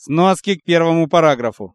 Сноски к первому параграфу.